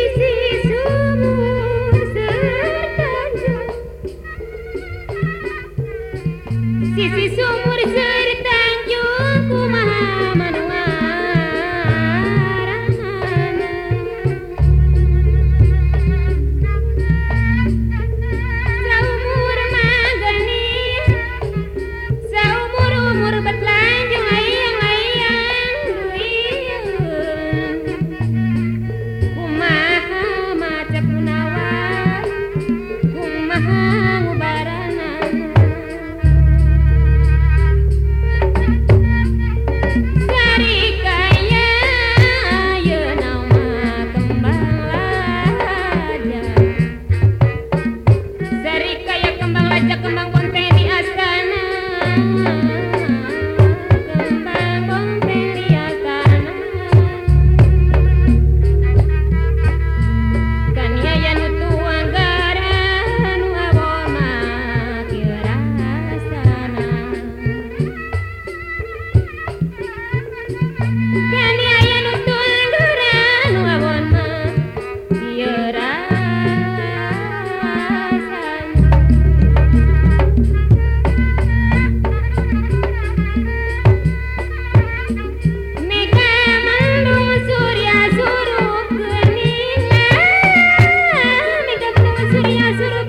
easy.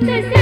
to say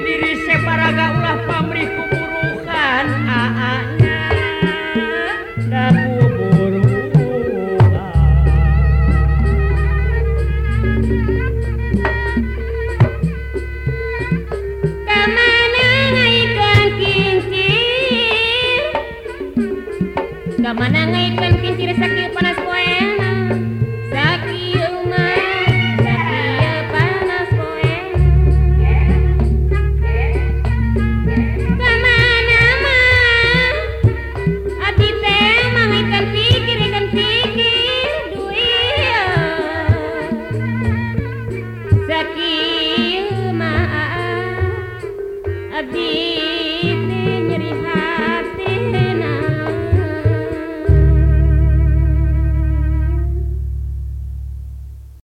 diri separaga ulah pamrih keburukan aanya dan Kamana ngaikan ini nyeri hati.